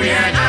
We are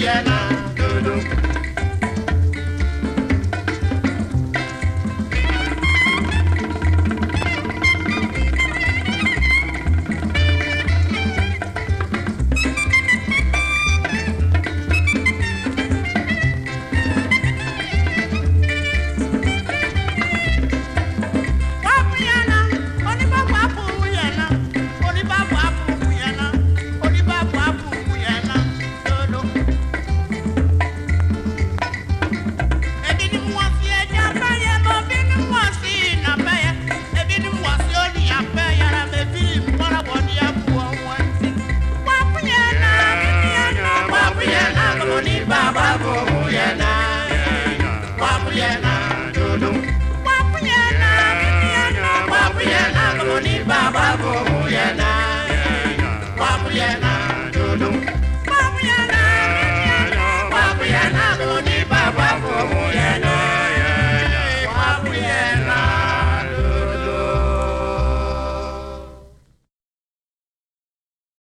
Yeah, yeah.